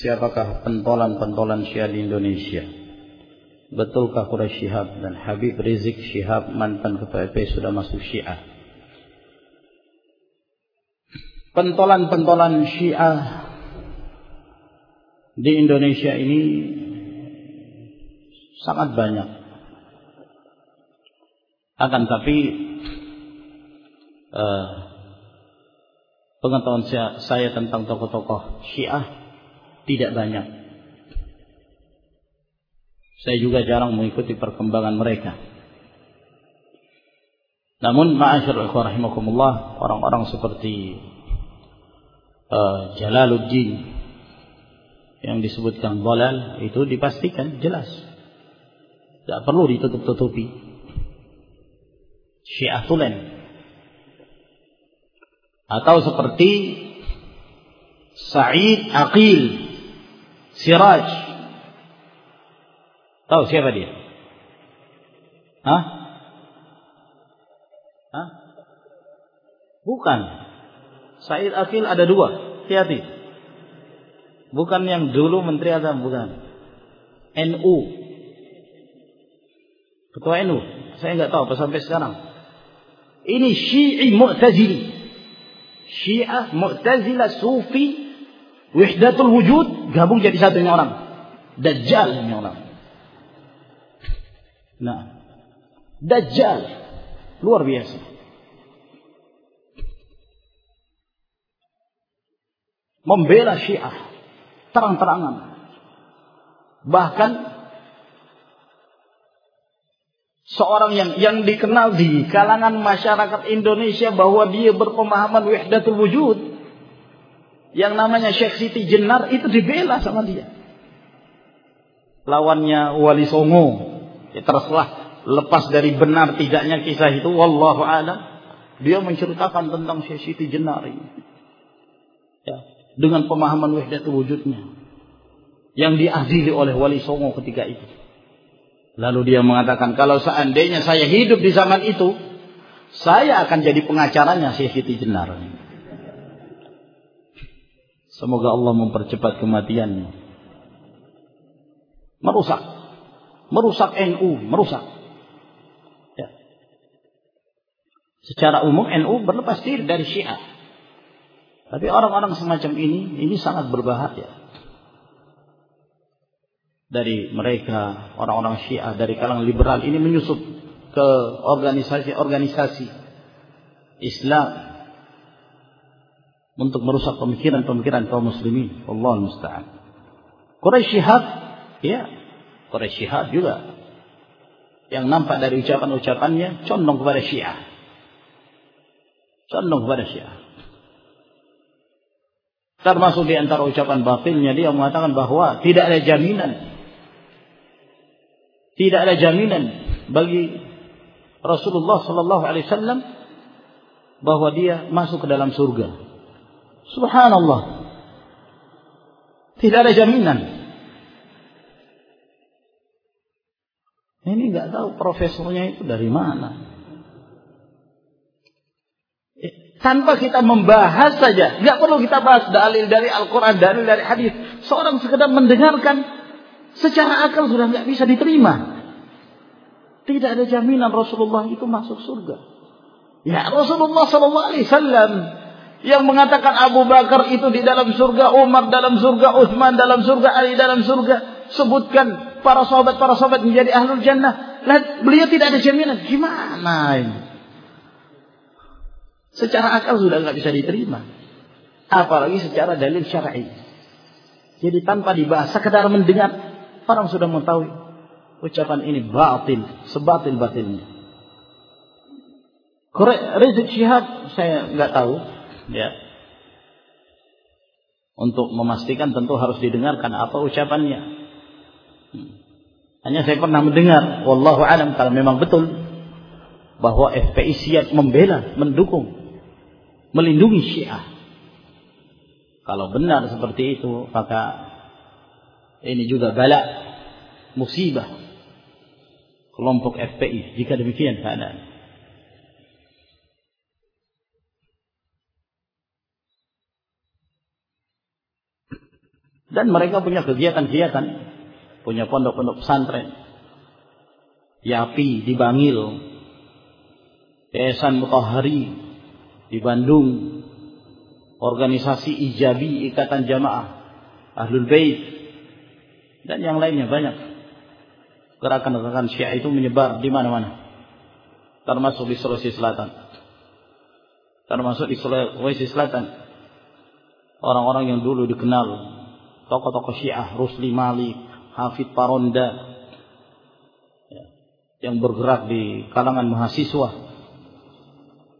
siapakah pentolan-pentolan Syiah di Indonesia? Betulkah Quraisy Syihab dan Habib Rizik Syihab mantan ketua sudah masuk Syiah? Pentolan-pentolan Syiah di Indonesia ini sangat banyak. Akan tapi uh, pengetahuan saya tentang tokoh-tokoh Syiah tidak banyak. Saya juga jarang mengikuti perkembangan mereka. Namun ma'asyar rahimakumullah orang-orang seperti uh, Jalaluddin yang disebutkan dalal itu dipastikan jelas. Tidak perlu ditutup-tutupi. Syiah Tulen. Atau seperti Sa'id Aqil Siraj. Tahu siapa dia? Hah? Hah? Bukan. Said Akil ada dua. Hati-hati. Bukan yang dulu Menteri Agama, bukan. NU. Ketua NU. Saya nggak tahu apa sampai sekarang. Ini Syi'i Mu'tazili. Syiah Mu'tazilah Sufi Wihdatul wujud gabung jadi satu ini orang. Dajjal ini orang. Nah, Dajjal luar biasa. Membela Syiah terang-terangan. Bahkan seorang yang yang dikenal di kalangan masyarakat Indonesia bahwa dia berpemahaman wahdatul wujud yang namanya Syekh Siti Jenar itu dibela sama dia. Lawannya Wali Songo. Ya terserah lepas dari benar tidaknya kisah itu wallahu alam. Dia menceritakan tentang Syekh Siti Jenar ini. Ya, dengan pemahaman wahdat wujudnya yang diadili oleh Wali Songo ketika itu. Lalu dia mengatakan kalau seandainya saya hidup di zaman itu, saya akan jadi pengacaranya Syekh Siti Jenar. Semoga Allah mempercepat kematiannya. Merusak. Merusak NU. Merusak. Ya. Secara umum NU berlepas diri dari syiah. Tapi orang-orang semacam ini, ini sangat berbahaya. Dari mereka, orang-orang syiah, dari kalangan liberal, ini menyusup ke organisasi-organisasi Islam untuk merusak pemikiran-pemikiran kaum muslimin. Allah musta'an. Quraisy Syihab, ya, Quraisy Syihab juga yang nampak dari ucapan-ucapannya condong kepada Syiah. Condong kepada Syiah. Termasuk di antara ucapan batilnya dia mengatakan bahwa tidak ada jaminan. Tidak ada jaminan bagi Rasulullah sallallahu alaihi wasallam bahwa dia masuk ke dalam surga. Subhanallah. Tidak ada jaminan. Ini nggak tahu profesornya itu dari mana. Eh, tanpa kita membahas saja, nggak perlu kita bahas dalil dari Al-Quran, dalil dari hadis. Seorang sekedar mendengarkan secara akal sudah nggak bisa diterima. Tidak ada jaminan Rasulullah itu masuk surga. Ya Rasulullah Wasallam yang mengatakan Abu Bakar itu di dalam surga, Umar dalam surga, Uthman dalam surga, Ali dalam surga. Sebutkan para sahabat para sahabat menjadi ahlul jannah. Lah, beliau tidak ada jaminan. Gimana ini? Secara akal sudah nggak bisa diterima. Apalagi secara dalil syar'i. Jadi tanpa dibahas, sekedar mendengar, orang sudah mengetahui ucapan ini batil, sebatil batilnya. Rizik Syihab saya nggak tahu ya untuk memastikan tentu harus didengarkan apa ucapannya hmm. hanya saya pernah mendengar wallahu alam kalau memang betul bahwa FPI siap membela mendukung melindungi Syiah kalau benar seperti itu maka ini juga bala musibah kelompok FPI jika demikian keadaan Dan mereka punya kegiatan-kegiatan, punya pondok-pondok pesantren, Yapi di Bangil, Yayasan Mutahari di Bandung, organisasi Ijabi Ikatan Jamaah Ahlul Bait dan yang lainnya banyak. Gerakan-gerakan Syiah itu menyebar di mana-mana. Termasuk di Sulawesi Selatan. Termasuk di Sulawesi Selatan. Orang-orang yang dulu dikenal tokoh-tokoh Syiah, Rusli Malik, Hafid Paronda ya, yang bergerak di kalangan mahasiswa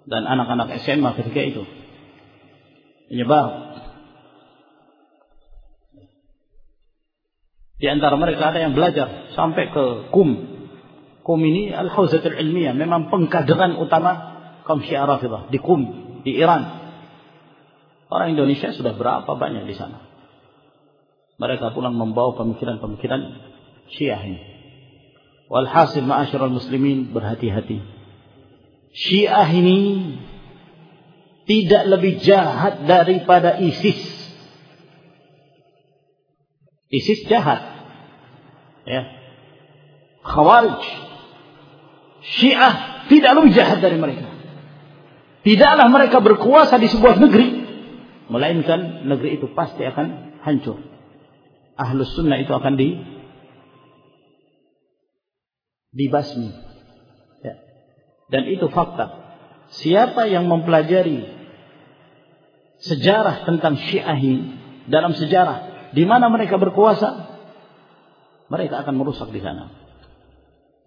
dan anak-anak SMA ketika itu menyebar Di antara mereka ada yang belajar sampai ke KUM. KUM ini Al-Hauzatul Ilmiah. Memang pengkaderan utama kaum Syiah Rafidah. Di KUM. Di Iran. Orang Indonesia sudah berapa banyak di sana. Mereka pulang membawa pemikiran-pemikiran Syiah ini. Walhasil ma'asyiral muslimin berhati-hati. Syiah ini tidak lebih jahat daripada ISIS. ISIS jahat. Ya. Khawarij. Syiah tidak lebih jahat dari mereka. Tidaklah mereka berkuasa di sebuah negeri. Melainkan negeri itu pasti akan hancur. Ahlus sunnah itu akan di dibasmi. Ya. Dan itu fakta. Siapa yang mempelajari sejarah tentang Syiah dalam sejarah di mana mereka berkuasa, mereka akan merusak di sana.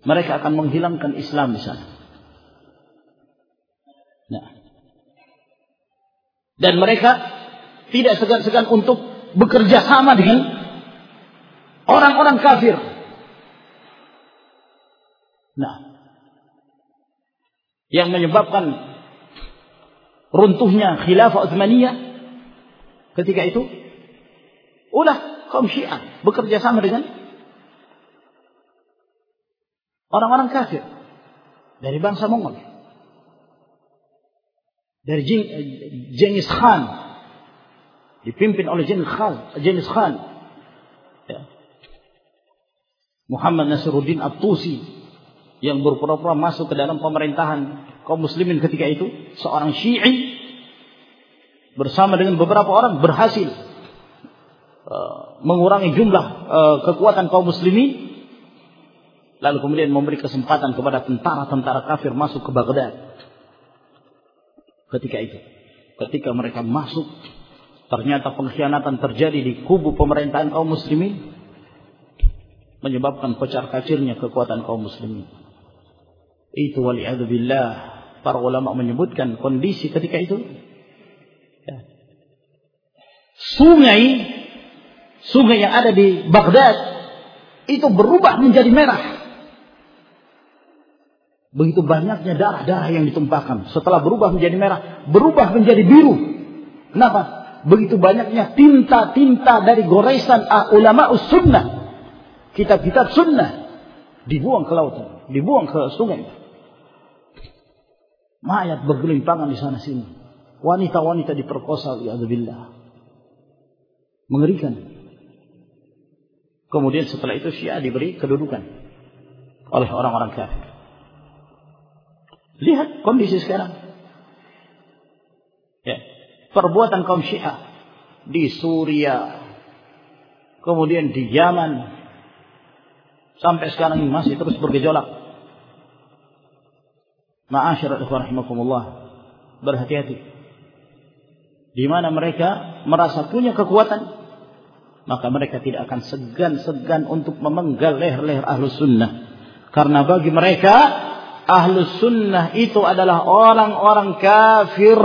Mereka akan menghilangkan Islam di sana. Nah. Dan mereka tidak segan-segan untuk bekerja sama dengan orang-orang kafir. Nah, yang menyebabkan runtuhnya khilafah Utsmaniyah ketika itu Ulah kaum Syiah bekerja sama dengan orang-orang kafir dari bangsa Mongol. Dari Genghis Khan dipimpin oleh Genghis Khan, Genghis Khan. Ya. Muhammad Nasiruddin At-Tusi yang berpura-pura masuk ke dalam pemerintahan kaum muslimin ketika itu seorang Syi'i bersama dengan beberapa orang berhasil mengurangi jumlah uh, kekuatan kaum muslimin lalu kemudian memberi kesempatan kepada tentara-tentara kafir masuk ke Baghdad. Ketika itu ketika mereka masuk ternyata pengkhianatan terjadi di kubu pemerintahan kaum muslimin menyebabkan kocar kacirnya kekuatan kaum muslimin. Itu wali'adzubillah para ulama menyebutkan kondisi ketika itu. Ya. sungai sungai yang ada di Baghdad itu berubah menjadi merah. Begitu banyaknya darah-darah yang ditumpahkan. Setelah berubah menjadi merah, berubah menjadi biru. Kenapa? Begitu banyaknya tinta-tinta dari goresan ulama sunnah. Kitab-kitab sunnah. Dibuang ke lautan. Dibuang ke sungai. Mayat bergelimpangan di sana sini. Wanita-wanita diperkosa. Ya Mengerikan. Kemudian setelah itu Syiah diberi kedudukan oleh orang-orang kafir. Lihat kondisi sekarang. Ya, perbuatan kaum Syiah di Suria, kemudian di Yaman, sampai sekarang ini masih terus bergejolak. Ma'asyiral ikhwan rahimakumullah, berhati-hati. Di mana mereka merasa punya kekuatan maka mereka tidak akan segan-segan untuk memenggal leher-leher ahlus sunnah. Karena bagi mereka, ahlus sunnah itu adalah orang-orang kafir.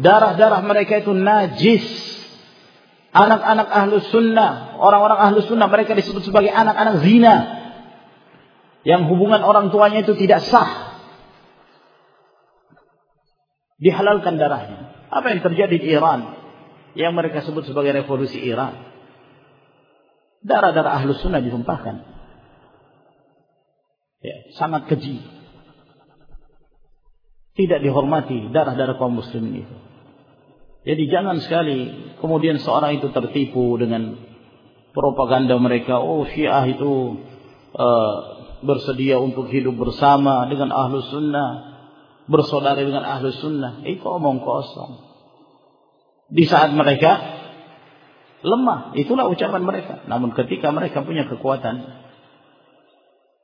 Darah-darah mereka itu najis. Anak-anak ahlus sunnah, orang-orang ahlus sunnah mereka disebut sebagai anak-anak zina. Yang hubungan orang tuanya itu tidak sah. Dihalalkan darahnya. Apa yang terjadi di Iran? Yang mereka sebut sebagai revolusi Iran darah-darah ahlus sunnah ditumpahkan. Ya, sangat keji. Tidak dihormati darah-darah kaum muslimin itu. Jadi jangan sekali kemudian seorang itu tertipu dengan propaganda mereka, oh Syiah itu uh, bersedia untuk hidup bersama dengan ahlu sunnah, bersaudara dengan ahlu sunnah. Itu omong kosong. Di saat mereka lemah, itulah ucapan mereka. Namun ketika mereka punya kekuatan,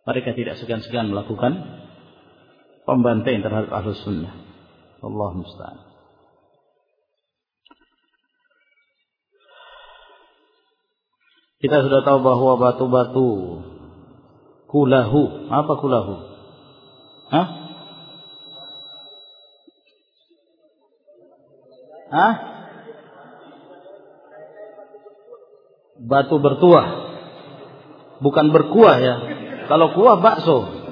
mereka tidak segan-segan melakukan pembantaian terhadap ahlu sunnah. Allah musta'an. Kita sudah tahu bahwa batu-batu kulahu. Apa kulahu? Hah? Hah? Batu bertuah. Bukan berkuah ya. Kalau kuah bakso.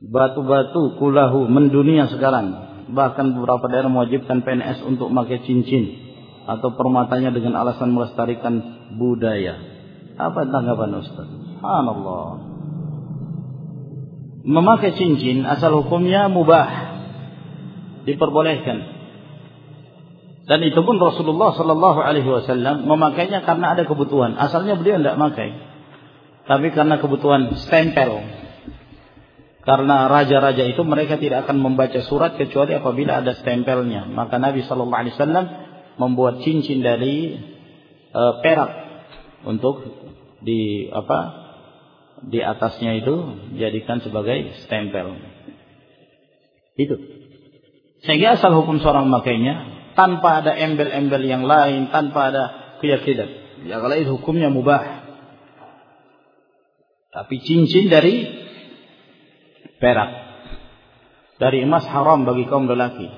Batu-batu kulahu mendunia sekarang. Bahkan beberapa daerah mewajibkan PNS untuk memakai cincin atau permatanya dengan alasan melestarikan budaya. Apa tanggapan Ustaz? Subhanallah. Memakai cincin asal hukumnya mubah. Diperbolehkan. Dan itu pun Rasulullah Sallallahu Alaihi Wasallam memakainya karena ada kebutuhan. Asalnya beliau tidak pakai, tapi karena kebutuhan stempel. Karena raja-raja itu mereka tidak akan membaca surat kecuali apabila ada stempelnya. Maka Nabi Sallallahu Alaihi Wasallam membuat cincin dari e, perak untuk di apa di atasnya itu jadikan sebagai stempel. Itu. Sehingga asal hukum seorang makainya tanpa ada embel-embel yang lain, tanpa ada keyakinan. Ya kalau itu hukumnya mubah. Tapi cincin dari perak. Dari emas haram bagi kaum lelaki.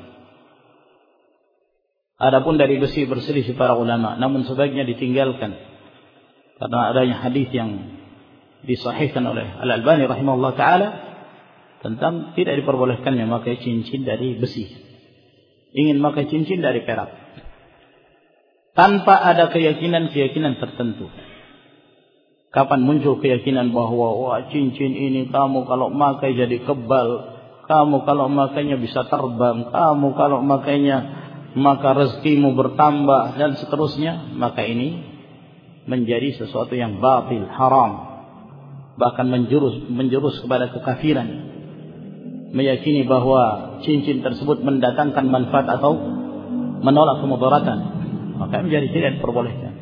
Adapun dari besi berselisih para ulama, namun sebaiknya ditinggalkan karena adanya hadis yang disahihkan oleh Al Albani rahimahullah taala tentang tidak diperbolehkan memakai cincin dari besi. Ingin memakai cincin dari perak. Tanpa ada keyakinan-keyakinan tertentu. Kapan muncul keyakinan bahwa wah cincin ini kamu kalau memakai jadi kebal, kamu kalau makainya bisa terbang, kamu kalau makainya maka rezekimu bertambah dan seterusnya, maka ini menjadi sesuatu yang batil, haram, bahkan menjurus menjurus kepada kekafiran. Meyakini bahwa cincin tersebut mendatangkan manfaat atau menolak kemudaratan, maka menjadi tidak diperbolehkan.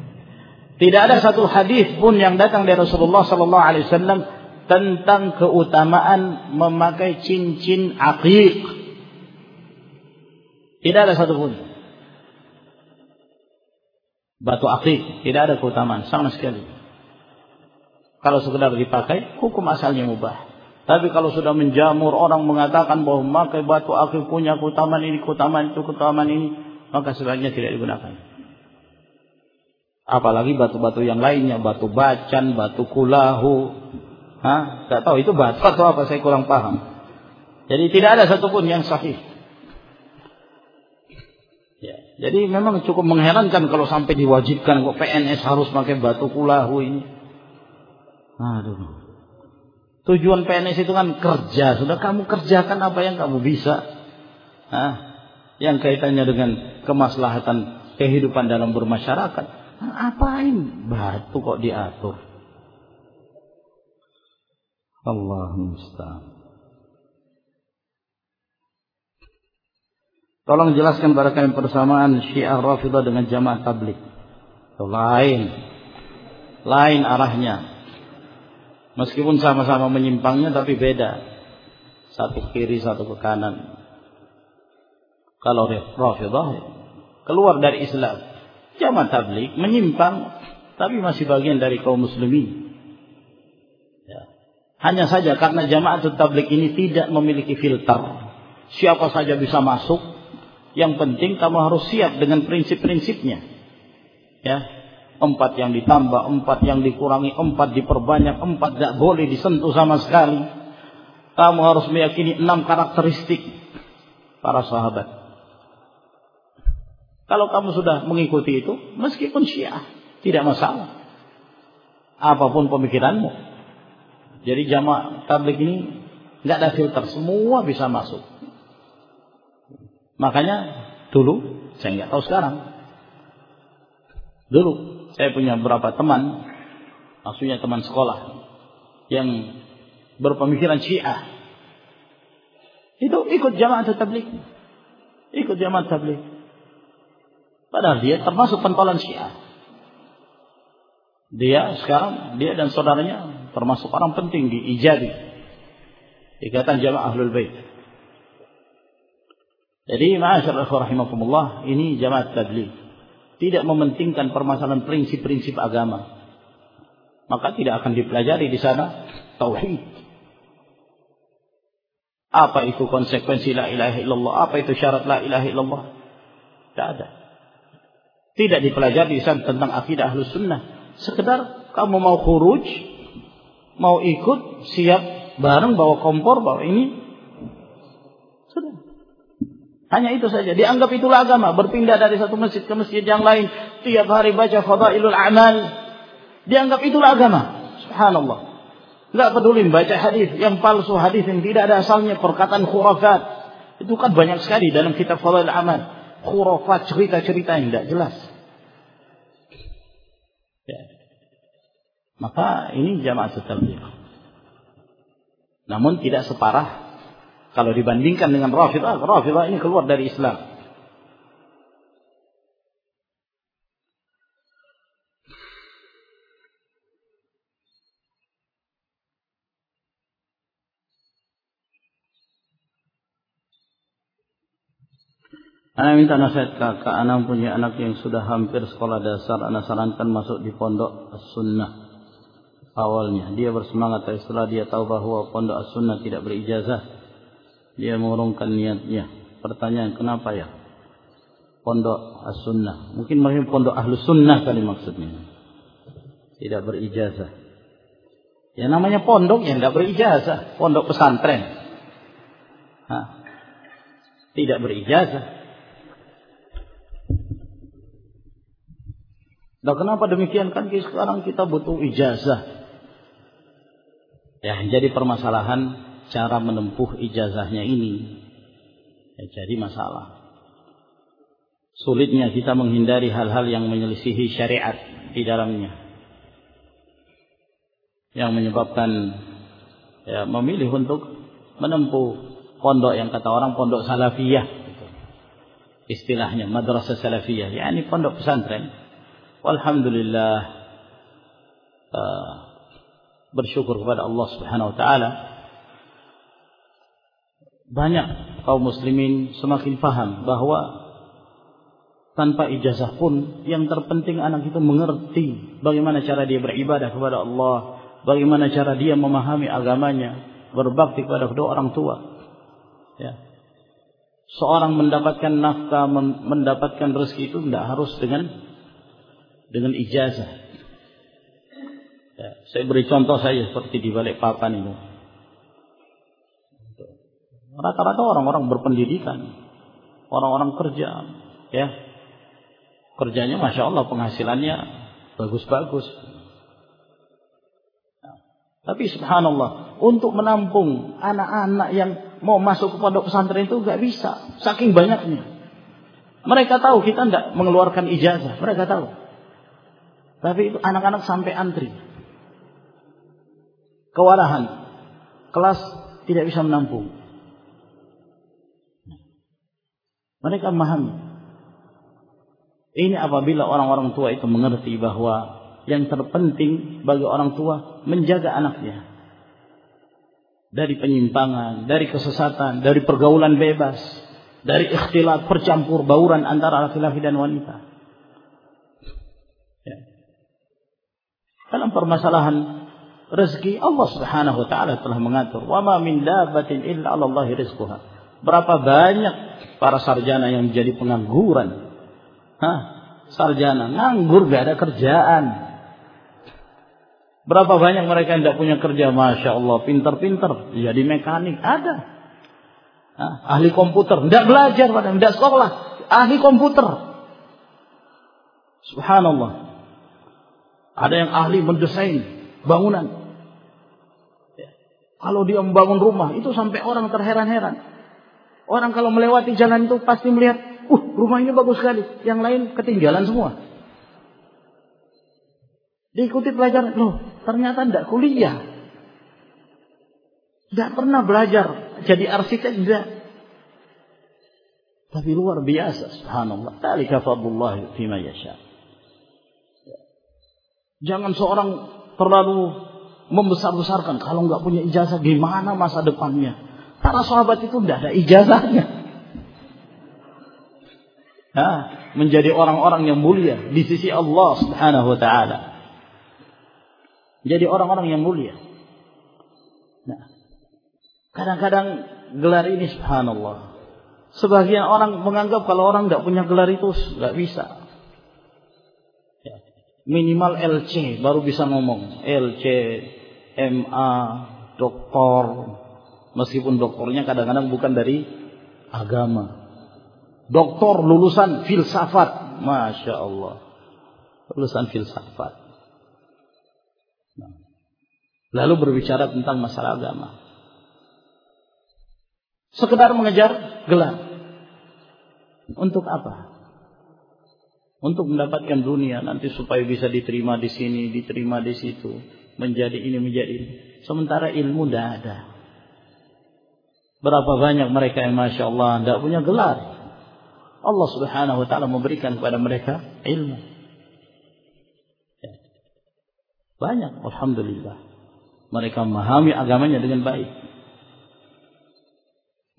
Tidak ada satu hadis pun yang datang dari Rasulullah sallallahu alaihi wasallam tentang keutamaan memakai cincin aqiq tidak ada satupun. Batu akik tidak ada keutamaan sama sekali. Kalau sekedar dipakai, hukum asalnya mubah. Tapi kalau sudah menjamur orang mengatakan bahwa memakai batu akik punya keutamaan ini, keutamaan itu, keutamaan ini, maka sebaiknya tidak digunakan. Apalagi batu-batu yang lainnya, batu bacan, batu kulahu. Hah? Tidak tahu itu batu atau apa, saya kurang paham. Jadi tidak ada satupun yang sahih. Ya. Jadi memang cukup mengherankan kalau sampai diwajibkan kok PNS harus pakai batu kulahu ini. Aduh. Tujuan PNS itu kan kerja. Sudah kamu kerjakan apa yang kamu bisa. Hah? Yang kaitannya dengan kemaslahatan kehidupan dalam bermasyarakat. Apain batu kok diatur? Allah musta'an. Tolong jelaskan pada kami persamaan Syiah Rafidah dengan jamaah tablik. Lain. Lain arahnya. Meskipun sama-sama menyimpangnya tapi beda. Satu kiri, satu ke kanan. Kalau Rafidah keluar dari Islam. Jamaah tablik menyimpang tapi masih bagian dari kaum muslimin. Ya. Hanya saja karena jamaah tablik ini tidak memiliki filter. Siapa saja bisa masuk yang penting kamu harus siap dengan prinsip-prinsipnya. Ya, empat yang ditambah, empat yang dikurangi, empat diperbanyak, empat tidak boleh disentuh sama sekali. Kamu harus meyakini enam karakteristik para sahabat. Kalau kamu sudah mengikuti itu, meskipun syiah, tidak masalah. Apa pun pemikiranmu. Jadi jamaah tablik ini nggak ada filter, semua bisa masuk. Makanya dulu saya nggak tahu sekarang. Dulu saya punya beberapa teman, maksudnya teman sekolah yang berpemikiran Syiah. Itu ikut jamaah tabligh. Ikut jamaah tabligh. Padahal dia termasuk pentolan Syiah. Dia sekarang dia dan saudaranya termasuk orang penting di Ijabi. Ikatan Jamaah Ahlul Bait. Jadi ma'asyar rahimakumullah, ini jamaah tabligh. Tidak mementingkan permasalahan prinsip-prinsip agama. Maka tidak akan dipelajari di sana tauhid. Apa itu konsekuensi la ilaha illallah? Apa itu syarat la ilaha illallah? Tidak ada. Tidak dipelajari di sana tentang akidah ahlus sunnah Sekedar kamu mau khuruj, mau ikut, siap bareng bawa kompor, bawa ini. Sudah. Hanya itu saja. Dianggap itulah agama. Berpindah dari satu masjid ke masjid yang lain. Tiap hari baca fadailul amal. Dianggap itulah agama. Subhanallah. Tidak peduli baca hadis yang palsu, hadis yang tidak ada asalnya, perkataan khurafat. Itu kan banyak sekali dalam kitab fadail amal. Khurafat, cerita-cerita yang tidak jelas. Ya. Maka ini jamaah tabligh. Namun tidak separah kalau dibandingkan dengan Rafidah, Rafidah ini keluar dari Islam. Anak minta nasihat kakak, anak punya anak yang sudah hampir sekolah dasar, anak sarankan masuk di pondok sunnah awalnya. Dia bersemangat, tapi setelah dia tahu bahwa pondok sunnah tidak berijazah, dia mengurungkan niatnya. Pertanyaan, kenapa ya? Pondok sunnah Mungkin mereka pondok ahlu sunnah kali maksudnya. Tidak berijazah. Ya namanya pondok yang tidak berijazah. Pondok pesantren. Hah. Tidak berijazah. Nah kenapa demikian kan sekarang kita butuh ijazah. Ya jadi permasalahan cara menempuh ijazahnya ini. Ya, jadi masalah. Sulitnya kita menghindari hal-hal yang menyelisihi syariat di dalamnya. Yang menyebabkan ya, memilih untuk menempuh pondok yang kata orang pondok salafiyah. Istilahnya madrasah salafiyah. Ya ini pondok pesantren Alhamdulillah uh, bersyukur kepada Allah Subhanahu wa taala banyak kaum muslimin semakin paham bahwa tanpa ijazah pun yang terpenting anak itu mengerti bagaimana cara dia beribadah kepada Allah, bagaimana cara dia memahami agamanya, berbakti kepada kedua orang tua. Ya. Seorang mendapatkan nafkah, mendapatkan rezeki itu tidak harus dengan dengan ijazah. Ya, saya beri contoh saja seperti di balik papan itu. Rata-rata orang-orang berpendidikan, orang-orang kerja, ya kerjanya masya Allah penghasilannya bagus-bagus. Tapi subhanallah, untuk menampung anak-anak yang mau masuk ke pondok pesantren itu nggak bisa, saking banyaknya. Mereka tahu kita tidak mengeluarkan ijazah, mereka tahu. Tapi itu anak-anak sampai antri. Kewalahan. Kelas tidak bisa menampung. Mereka memahami. Ini apabila orang-orang tua itu mengerti bahwa yang terpenting bagi orang tua menjaga anaknya. Dari penyimpangan, dari kesesatan, dari pergaulan bebas, dari ikhtilat percampur bauran antara laki-laki dan wanita. Dalam permasalahan rezeki Allah Subhanahu wa taala telah mengatur, "Wa ma min dabbatin illa 'ala Allahi rizquha." Berapa banyak para sarjana yang menjadi pengangguran? Hah? Sarjana nganggur gak ada kerjaan. Berapa banyak mereka yang tidak punya kerja? Masya Allah, pinter-pinter. Jadi mekanik, ada. Hah? Ahli komputer, tidak belajar, tidak sekolah. Ahli komputer. Subhanallah. Ada yang ahli mendesain bangunan. Ya. Kalau dia membangun rumah, itu sampai orang terheran-heran. Orang kalau melewati jalan itu pasti melihat, uh rumah ini bagus sekali. Yang lain ketinggalan semua. Diikuti pelajaran, loh ternyata tidak kuliah. Tidak pernah belajar jadi arsitek, tidak. Tapi luar biasa, subhanallah. Talika fadlullah fima yasha. Jangan seorang terlalu membesar-besarkan. Kalau nggak punya ijazah, gimana masa depannya? Para sahabat itu tidak ada ijazahnya. Nah, menjadi orang-orang yang mulia di sisi Allah Subhanahu wa taala. Jadi orang-orang yang mulia. Nah, kadang-kadang gelar ini subhanallah. Sebagian orang menganggap kalau orang tidak punya gelar itu nggak bisa. Ya. Minimal LC baru bisa ngomong. LC, MA, doktor. Meskipun doktornya kadang-kadang bukan dari agama. Doktor lulusan filsafat. Masya Allah. Lulusan filsafat. Lalu berbicara tentang masalah agama. Sekedar mengejar gelar. Untuk apa? Untuk mendapatkan dunia nanti supaya bisa diterima di sini, diterima di situ, menjadi ini, menjadi ini. Sementara ilmu tidak ada. Berapa banyak mereka yang masya Allah tidak punya gelar. Allah Subhanahu wa taala memberikan kepada mereka ilmu. Ya. Banyak alhamdulillah. Mereka memahami agamanya dengan baik.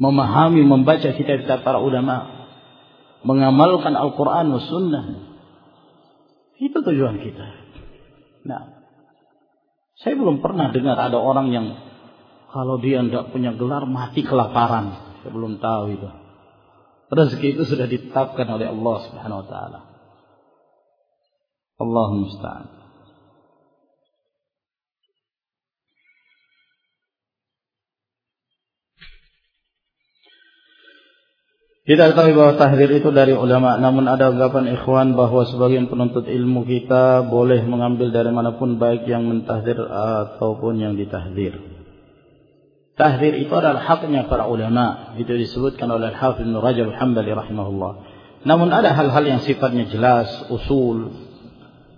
Memahami membaca kitab-kitab para ulama, mengamalkan Al-Qur'an dan Sunnah. Itu tujuan kita. Nah, saya belum pernah dengar ada orang yang kalau dia tidak punya gelar mati kelaparan. Saya belum tahu itu. Rezeki itu sudah ditetapkan oleh Allah Subhanahu wa taala. Allah musta'an. Kita ketahui bahwa tahdir itu dari ulama, namun ada anggapan ikhwan bahwa sebagian penuntut ilmu kita boleh mengambil dari mana pun baik yang mentahdir ataupun yang ditahdir. Tahdir itu adalah haknya para ulama. Itu disebutkan oleh Al-Hafidh Ibn Rajab Hanbali rahimahullah. Namun ada hal-hal yang sifatnya jelas, usul.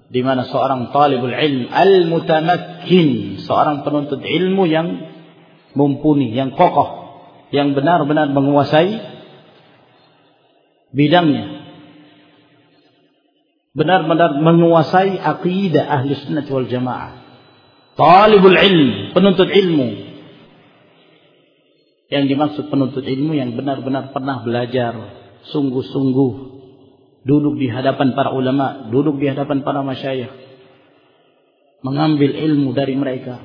Di mana seorang talibul ilm al-mutamakkin. Seorang penuntut ilmu yang mumpuni, yang kokoh. Yang benar-benar menguasai bidangnya. Benar-benar menguasai akidah ahli sunnah wal jamaah. Talibul ilm, penuntut ilmu yang dimaksud penuntut ilmu yang benar-benar pernah belajar sungguh-sungguh duduk di hadapan para ulama, duduk di hadapan para masyayikh, mengambil ilmu dari mereka.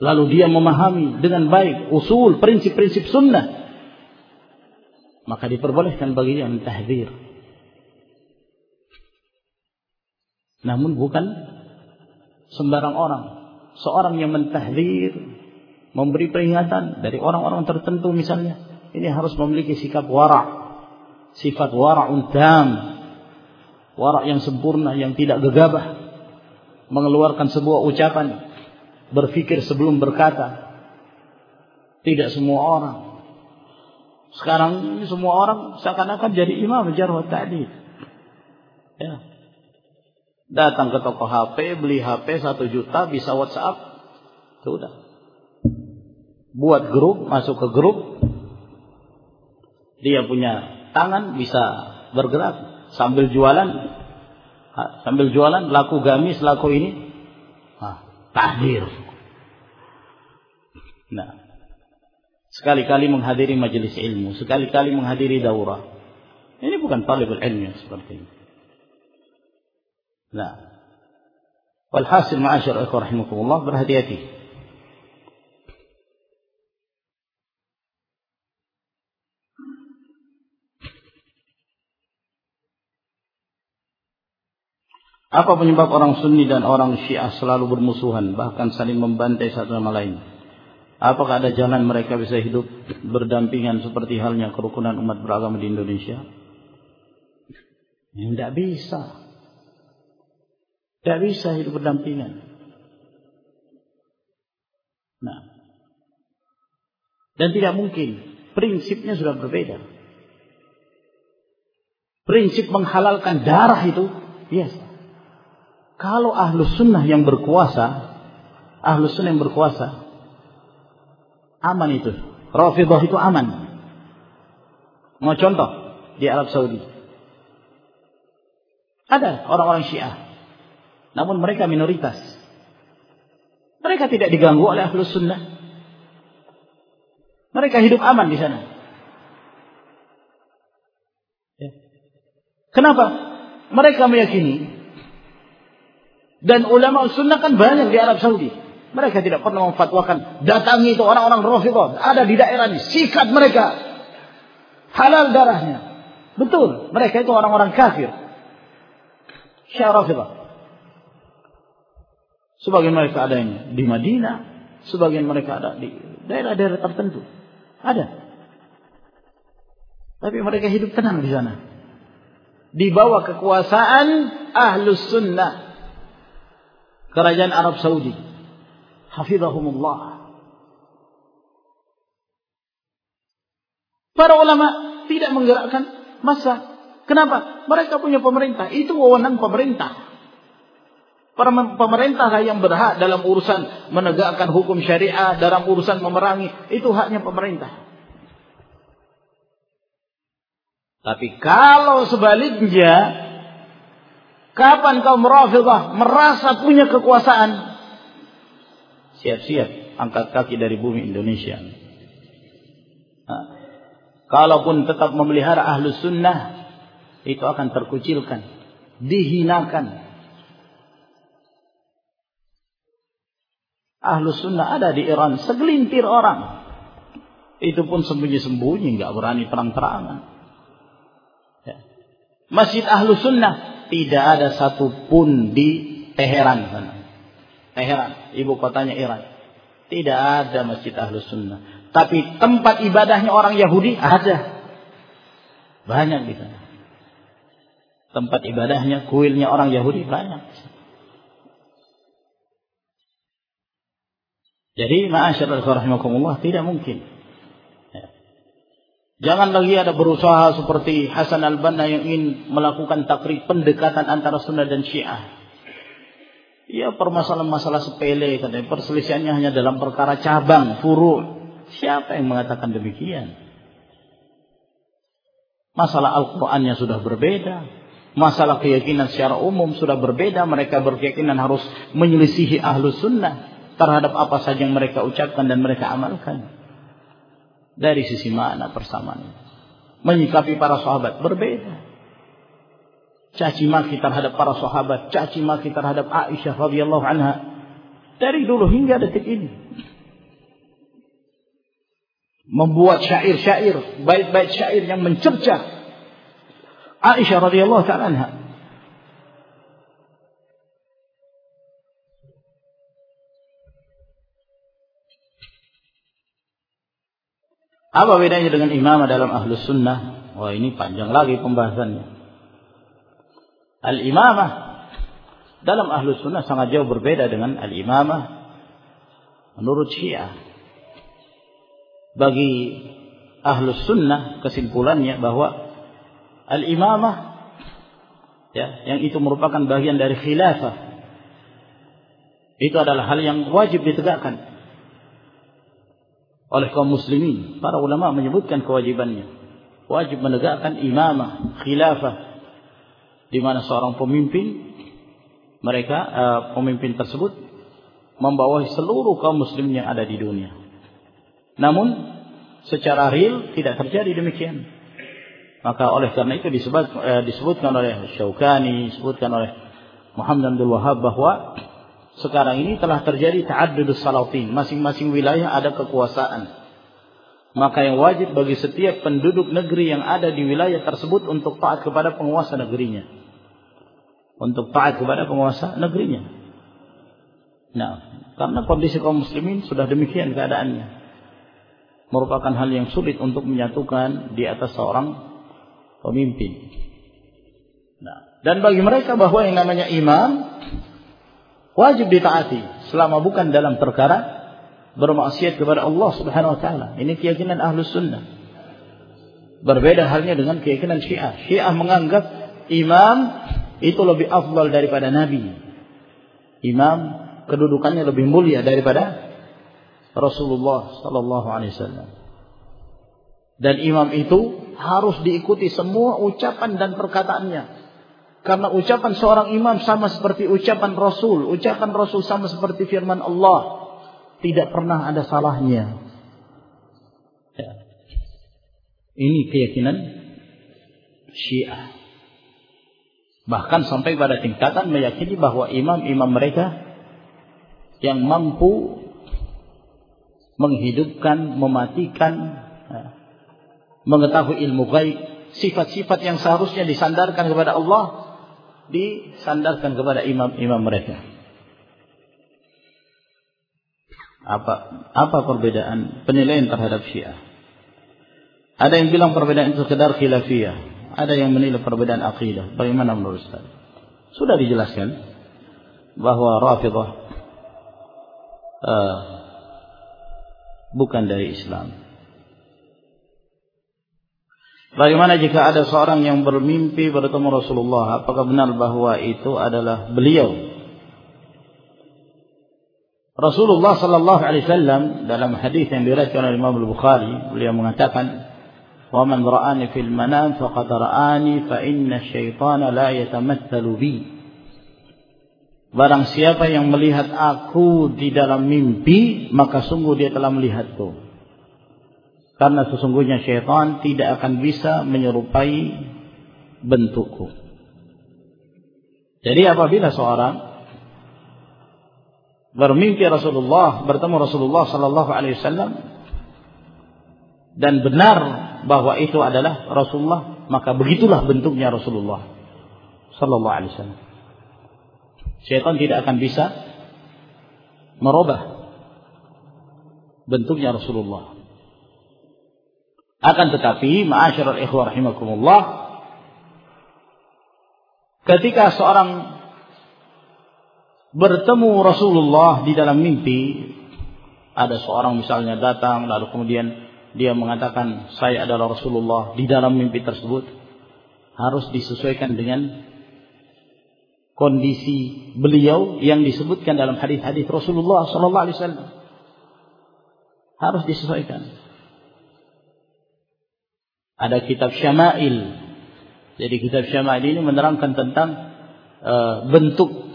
Lalu dia memahami dengan baik usul, prinsip-prinsip sunnah. Maka diperbolehkan bagi dia mentahdir. Namun bukan sembarang orang. Seorang yang mentahdir memberi peringatan dari orang-orang tertentu misalnya ini harus memiliki sikap wara sifat wara'un tam wara' yang sempurna yang tidak gegabah. Mengeluarkan sebuah ucapan berpikir sebelum berkata. Tidak semua orang. Sekarang semua orang seakan-akan jadi imam jarh tadi ya. Datang ke toko HP beli HP satu juta bisa WhatsApp. Sudah buat grup, masuk ke grup. Dia punya tangan bisa bergerak sambil jualan. Sambil jualan laku gamis, laku ini. Nah, tahdir. Nah, sekali-kali menghadiri majelis ilmu, sekali-kali menghadiri daurah. Ini bukan talibul ilmu seperti ini. Nah, walhasil ma'asyar ikhwah rahimakumullah berhati-hati. Apa penyebab orang Sunni dan orang Syiah selalu bermusuhan, bahkan saling membantai satu sama lain? Apakah ada jalan mereka bisa hidup berdampingan seperti halnya kerukunan umat beragama di Indonesia? Ya, tidak bisa. Tidak bisa hidup berdampingan. Nah. Dan tidak mungkin. Prinsipnya sudah berbeda. Prinsip menghalalkan darah itu biasa. Kalau ahlus sunnah yang berkuasa, ahlus sunnah yang berkuasa, aman itu. Rafidah itu aman. Mau contoh di Arab Saudi. Ada orang-orang Syiah. Namun mereka minoritas. Mereka tidak diganggu oleh ahlus sunnah. Mereka hidup aman di sana. Ya. Kenapa? Mereka meyakini dan ulama sunnah kan banyak di Arab Saudi. Mereka tidak pernah memfatwakan datangi itu orang-orang Rafidah ada di daerah ini, sikat mereka. Halal darahnya. Betul, mereka itu orang-orang kafir. Syiah. Sebagian mereka ada yang di Madinah, sebagian mereka ada di daerah-daerah tertentu. Ada. Tapi mereka hidup tenang di sana. Di bawah kekuasaan Ahlus Sunnah. Kerajaan Arab Saudi. Hafizahumullah. Para ulama tidak menggerakkan masa. Kenapa? Mereka punya pemerintah. Itu wewenang pemerintah. Para pemerintah yang berhak dalam urusan menegakkan hukum syariah, dalam urusan memerangi. Itu haknya pemerintah. Tapi kalau sebaliknya, kapan kaum Rafidah merasa punya kekuasaan? Siap-siap angkat kaki dari bumi Indonesia. Nah, kalaupun tetap memelihara ahlus sunnah, itu akan terkucilkan, dihinakan. Ahlus sunnah ada di Iran, segelintir orang. Itu pun sembunyi-sembunyi, nggak berani terang-terangan. Masjid Ahlu Sunnah tidak ada satupun di Teheran sana. Teheran, ibu kotanya Iran. Tidak ada Masjid Ahlu Sunnah. Tapi tempat ibadahnya orang Yahudi ada. Banyak di sana. Tempat ibadahnya, kuilnya orang Yahudi banyak. Jadi ma'asyiral rahimakumullah tidak mungkin Jangan lagi ada berusaha seperti Hasan al-Banna yang ingin melakukan takrib pendekatan antara sunnah dan syiah. Ya permasalahan masalah sepele katanya. Perselisihannya hanya dalam perkara cabang, furu. Siapa yang mengatakan demikian? Masalah Al-Qur'annya sudah berbeda. Masalah keyakinan secara umum sudah berbeda. Mereka berkeyakinan harus menyelisihi ahlu sunnah terhadap apa saja yang mereka ucapkan dan mereka amalkan dari sisi makna persamaan. Menyikapi para sahabat berbeda. Caci maki terhadap para sahabat, caci maki terhadap Aisyah radhiyallahu anha dari dulu hingga detik ini. Membuat syair-syair, bait-bait syair yang mencerca Aisyah radhiyallahu anha. Apa bedanya dengan imam dalam ahlus sunnah? Wah ini panjang lagi pembahasannya. Al-imamah dalam ahlus sunnah sangat jauh berbeda dengan al-imamah menurut syiah. Bagi ahlus sunnah kesimpulannya bahwa al-imamah ya, yang itu merupakan bagian dari khilafah itu adalah hal yang wajib ditegakkan oleh kaum muslimin. Para ulama menyebutkan kewajibannya. Wajib menegakkan imamah, khilafah. Di mana seorang pemimpin, mereka uh, pemimpin tersebut membawahi seluruh kaum muslimin yang ada di dunia. Namun secara real tidak terjadi demikian. Maka oleh karena itu disebut, uh, disebutkan oleh Syaukani, disebutkan oleh Muhammad Abdul Wahab bahwa sekarang ini telah terjadi ta'addudus salatin. Masing-masing wilayah ada kekuasaan. Maka yang wajib bagi setiap penduduk negeri yang ada di wilayah tersebut untuk taat kepada penguasa negerinya. Untuk taat kepada penguasa negerinya. Nah, karena kondisi kaum muslimin sudah demikian keadaannya. Merupakan hal yang sulit untuk menyatukan di atas seorang pemimpin. Nah, dan bagi mereka bahwa yang namanya imam wajib ditaati selama bukan dalam perkara bermaksiat kepada Allah Subhanahu wa taala. Ini keyakinan Ahlus Sunnah. Berbeda halnya dengan keyakinan Syiah. Syiah menganggap imam itu lebih afdal daripada nabi. Imam kedudukannya lebih mulia daripada Rasulullah sallallahu alaihi wasallam. Dan imam itu harus diikuti semua ucapan dan perkataannya. Karena ucapan seorang imam sama seperti ucapan Rasul, ucapan Rasul sama seperti firman Allah. Tidak pernah ada salahnya. Ya. Ini keyakinan Syiah. Bahkan sampai pada tingkatan meyakini bahwa imam-imam mereka yang mampu menghidupkan, mematikan, ya, mengetahui ilmu gaib, sifat-sifat yang seharusnya disandarkan kepada Allah disandarkan kepada imam-imam mereka. Apa apa perbedaan penilaian terhadap Syiah? Ada yang bilang perbedaan itu sekedar khilafiyah, ada yang menilai perbedaan akidah. Bagaimana menurut Ustaz? Sudah dijelaskan bahwa Rafidah uh, bukan dari Islam. Bagaimana jika ada seorang yang bermimpi bertemu Rasulullah? Apakah benar bahwa itu adalah beliau? Rasulullah sallallahu alaihi wasallam dalam hadis yang diriwayatkan oleh Imam Al-Bukhari, beliau mengatakan, "Wa man ra'ani fil manam faqad ra'ani fa inna asyaitana la yatamatsalu bi." Barang siapa yang melihat aku di dalam mimpi, maka sungguh dia telah melihatku. Karena sesungguhnya syaitan tidak akan bisa menyerupai bentukku. Jadi apabila seorang bermimpi Rasulullah, bertemu Rasulullah sallallahu alaihi wasallam dan benar bahwa itu adalah Rasulullah, maka begitulah bentuknya Rasulullah sallallahu alaihi wasallam. Syaitan tidak akan bisa merubah bentuknya Rasulullah. Akan tetapi, ma'asyiral ikhwah rahimakumullah, ketika seorang bertemu Rasulullah di dalam mimpi, ada seorang misalnya datang lalu kemudian dia mengatakan saya adalah Rasulullah di dalam mimpi tersebut harus disesuaikan dengan kondisi beliau yang disebutkan dalam hadis-hadis Rasulullah sallallahu alaihi wasallam. Harus disesuaikan. Ada kitab Syama'il. Jadi kitab Syama'il ini menerangkan tentang uh, bentuk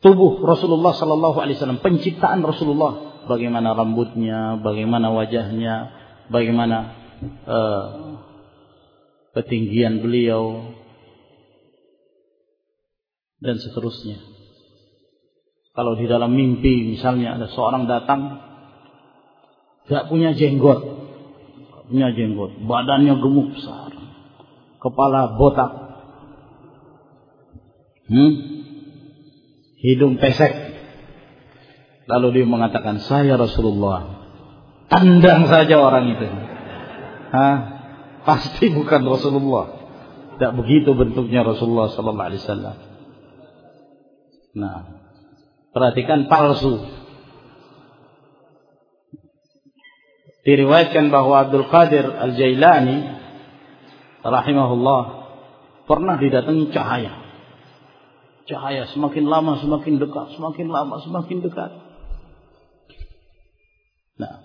tubuh Rasulullah sallallahu alaihi wasallam, penciptaan Rasulullah, bagaimana rambutnya, bagaimana wajahnya, bagaimana uh, ketinggian beliau dan seterusnya. Kalau di dalam mimpi misalnya ada seorang datang gak punya jenggot, punya jenggot, badannya gemuk besar, kepala botak, hmm? hidung pesek. Lalu dia mengatakan, saya Rasulullah. Tandang saja orang itu. Hah? Pasti bukan Rasulullah. Tidak begitu bentuknya Rasulullah Sallallahu Alaihi Wasallam. Nah, perhatikan palsu. Diriwayatkan bahwa Abdul Qadir Al-Jailani rahimahullah pernah didatangi cahaya. Cahaya semakin lama semakin dekat, semakin lama semakin dekat. Nah,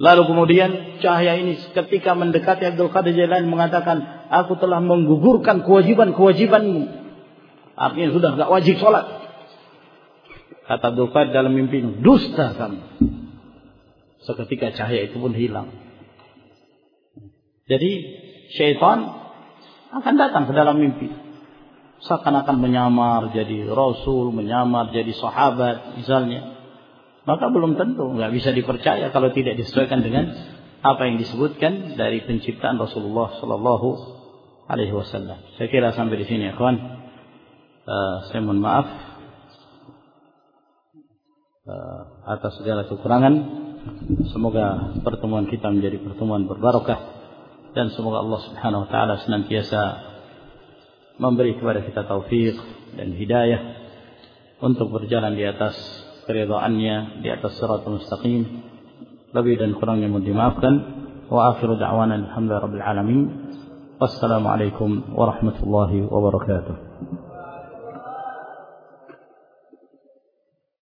lalu kemudian cahaya ini ketika mendekati Abdul Qadir Jailani mengatakan, aku telah menggugurkan kewajiban-kewajibanmu. Artinya sudah gak wajib sholat. Kata Abdul Qadir dalam mimpi, dusta kamu. Seketika cahaya itu pun hilang. Jadi syaitan akan datang ke dalam mimpi. Seakan-akan menyamar jadi rasul, menyamar jadi sahabat misalnya. Maka belum tentu, nggak bisa dipercaya kalau tidak disesuaikan dengan apa yang disebutkan dari penciptaan Rasulullah Sallallahu Alaihi Wasallam. Saya kira sampai di sini, ya kawan. Uh, saya mohon maaf uh, atas segala kekurangan. Semoga pertemuan kita menjadi pertemuan berbarokah dan semoga Allah Subhanahu wa taala senantiasa memberi kepada kita taufik dan hidayah untuk berjalan di atas keridhaannya, di atas siratal mustaqim. Lebih dan kurangnya mohon dimaafkan. Wa akhiru da'wana alhamdulillahi rabbil alamin. Wassalamualaikum warahmatullahi wabarakatuh.